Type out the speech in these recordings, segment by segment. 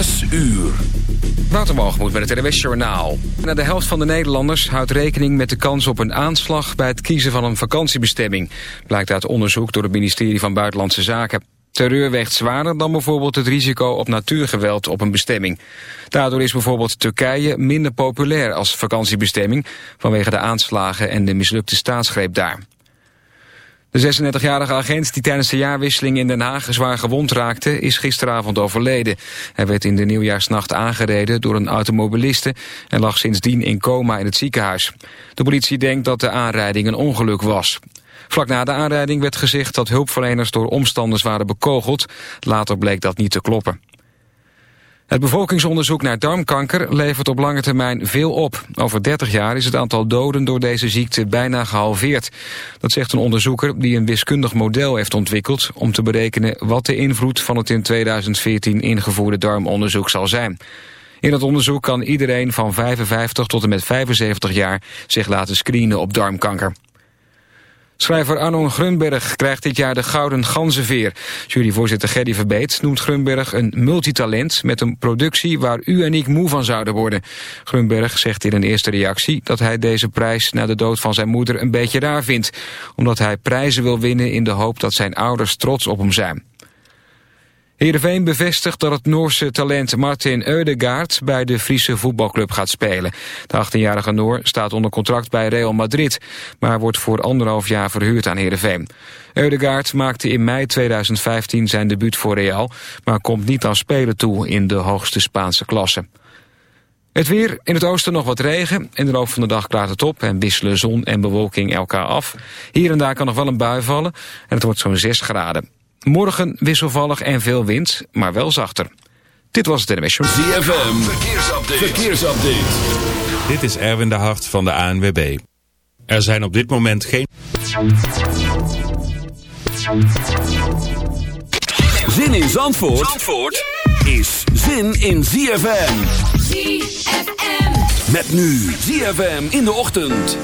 Zes uur. Waterwalgemoed met het NWS Journaal. Na de helft van de Nederlanders houdt rekening met de kans op een aanslag... bij het kiezen van een vakantiebestemming. Blijkt uit onderzoek door het ministerie van Buitenlandse Zaken. Terreur weegt zwaarder dan bijvoorbeeld het risico op natuurgeweld op een bestemming. Daardoor is bijvoorbeeld Turkije minder populair als vakantiebestemming... vanwege de aanslagen en de mislukte staatsgreep daar. De 36-jarige agent die tijdens de jaarwisseling in Den Haag zwaar gewond raakte... is gisteravond overleden. Hij werd in de nieuwjaarsnacht aangereden door een automobiliste... en lag sindsdien in coma in het ziekenhuis. De politie denkt dat de aanrijding een ongeluk was. Vlak na de aanrijding werd gezegd dat hulpverleners door omstanders waren bekogeld. Later bleek dat niet te kloppen. Het bevolkingsonderzoek naar darmkanker levert op lange termijn veel op. Over 30 jaar is het aantal doden door deze ziekte bijna gehalveerd. Dat zegt een onderzoeker die een wiskundig model heeft ontwikkeld... om te berekenen wat de invloed van het in 2014 ingevoerde darmonderzoek zal zijn. In het onderzoek kan iedereen van 55 tot en met 75 jaar zich laten screenen op darmkanker. Schrijver Arno Grunberg krijgt dit jaar de Gouden Ganzenveer. Juryvoorzitter Gerry Verbeet noemt Grunberg een multitalent... met een productie waar u en ik moe van zouden worden. Grunberg zegt in een eerste reactie dat hij deze prijs... na de dood van zijn moeder een beetje raar vindt... omdat hij prijzen wil winnen in de hoop dat zijn ouders trots op hem zijn. Heerenveen bevestigt dat het Noorse talent Martin Eudegaard bij de Friese voetbalclub gaat spelen. De 18-jarige Noor staat onder contract bij Real Madrid, maar wordt voor anderhalf jaar verhuurd aan Heerenveen. Eudegaard maakte in mei 2015 zijn debuut voor Real, maar komt niet aan spelen toe in de hoogste Spaanse klasse. Het weer, in het oosten nog wat regen. In de loop van de dag klaart het op en wisselen zon en bewolking elkaar af. Hier en daar kan nog wel een bui vallen en het wordt zo'n 6 graden. Morgen wisselvallig en veel wind, maar wel zachter. Dit was het NMS Show. ZFM, verkeersupdate. verkeersupdate. Dit is Erwin de Hart van de ANWB. Er zijn op dit moment geen... Zin in Zandvoort, Zandvoort is zin in ZFM. ZFM. Met nu ZFM in de ochtend.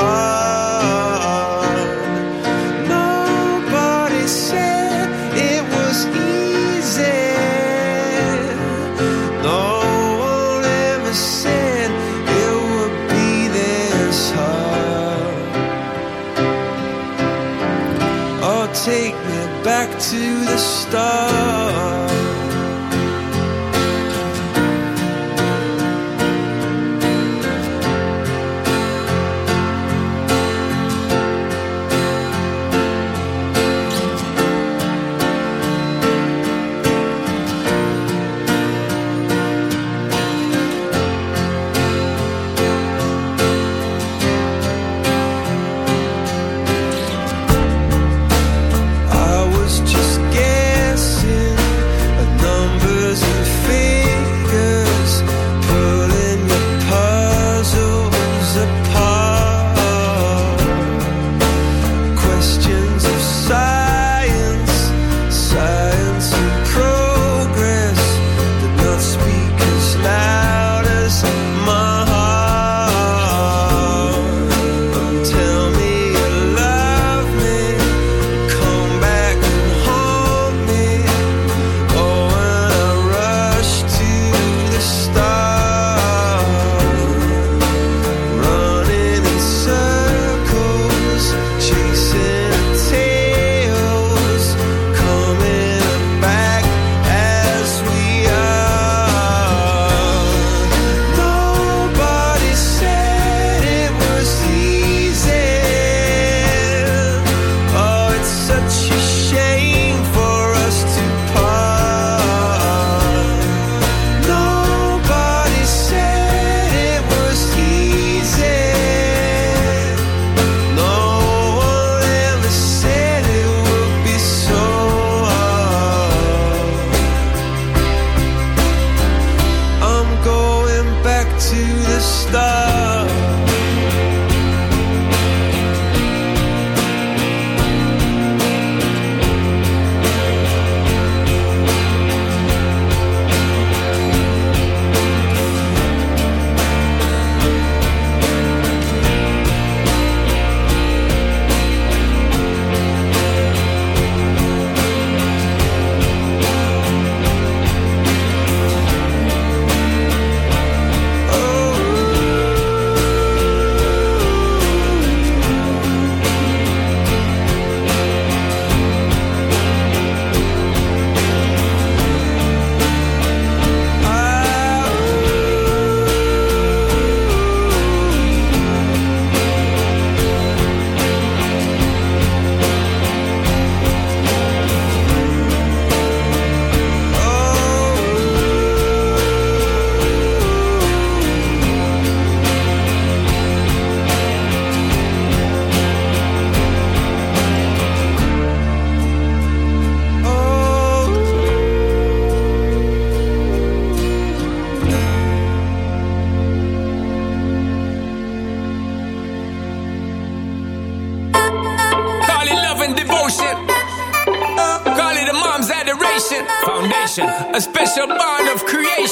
faz.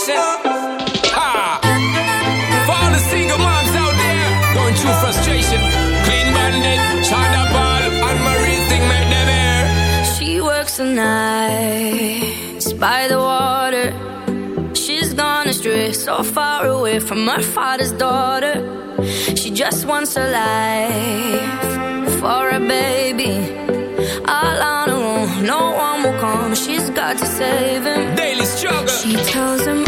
listen. Ha! For all the single moms out there going through frustration, clean bandit, Sean Paul, and Marie thing made them air. She works the nights by the water. She's gone astray, so far away from her father's daughter. She just wants a life for a baby all on her own. No one will come. She's got to save him. Daily struggle. She tells him.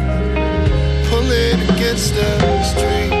against the street.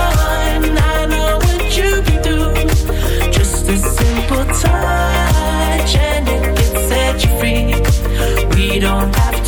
don't have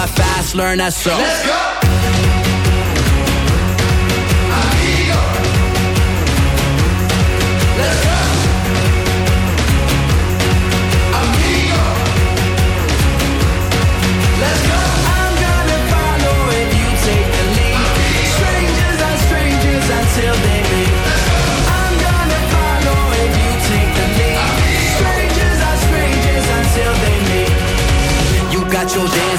my fast, learn that so. Let's go.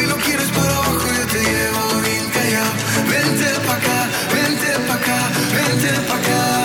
y lo quieres por abajo, yo te llevo bien callado. Vente pa' acá, vente pa' acá, vente pa' acá.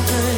open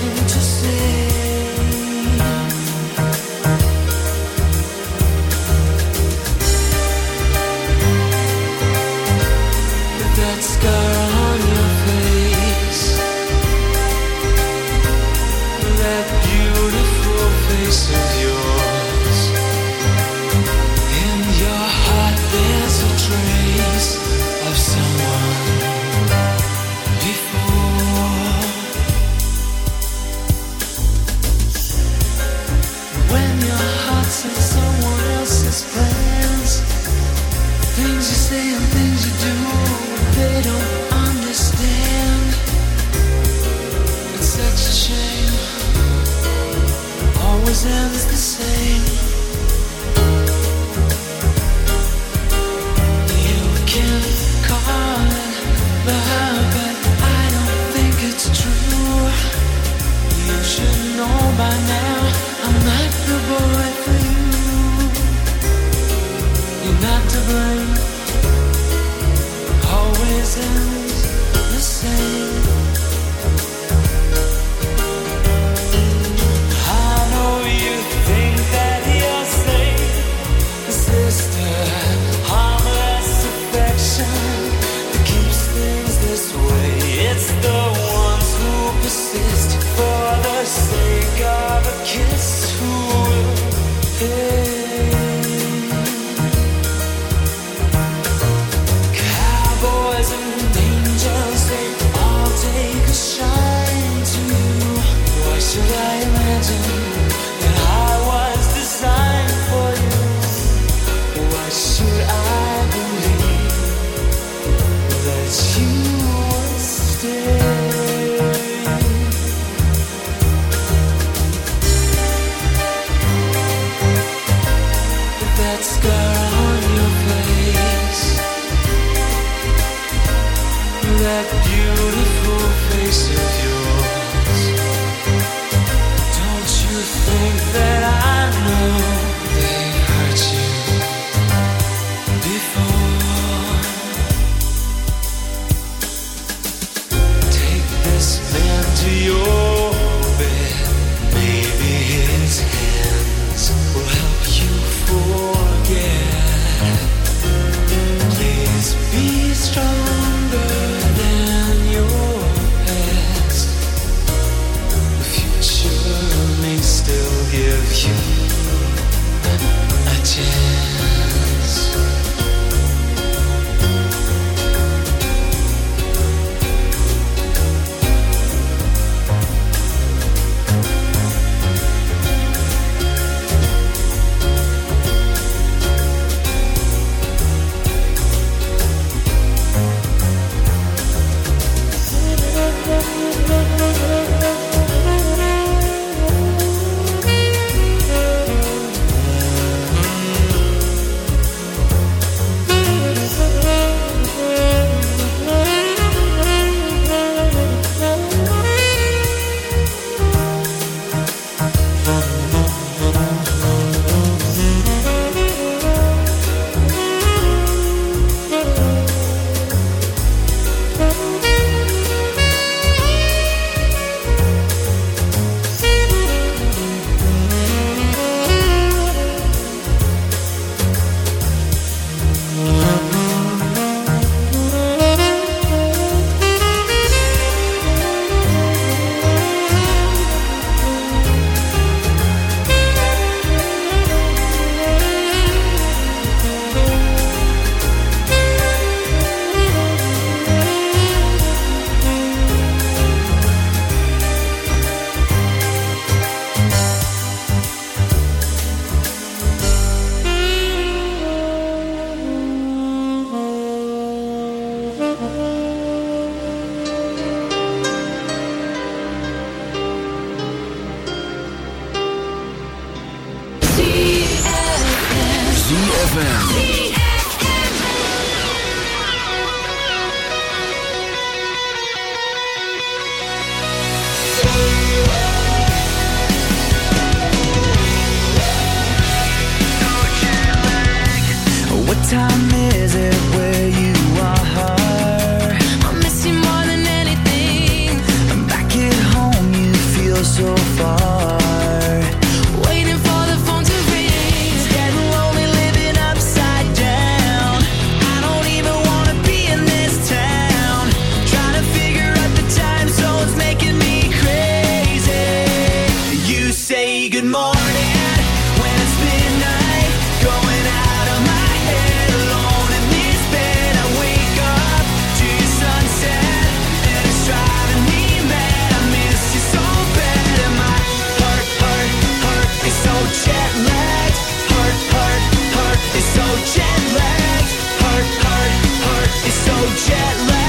jet lag.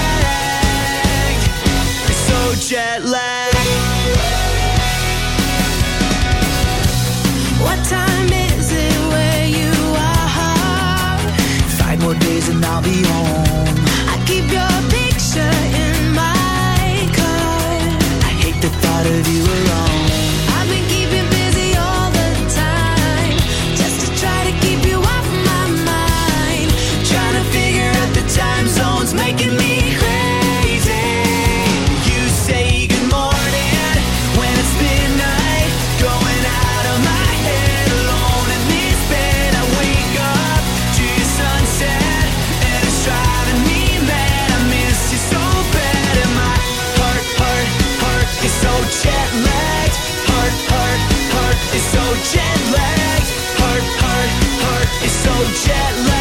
It's so jet lagged.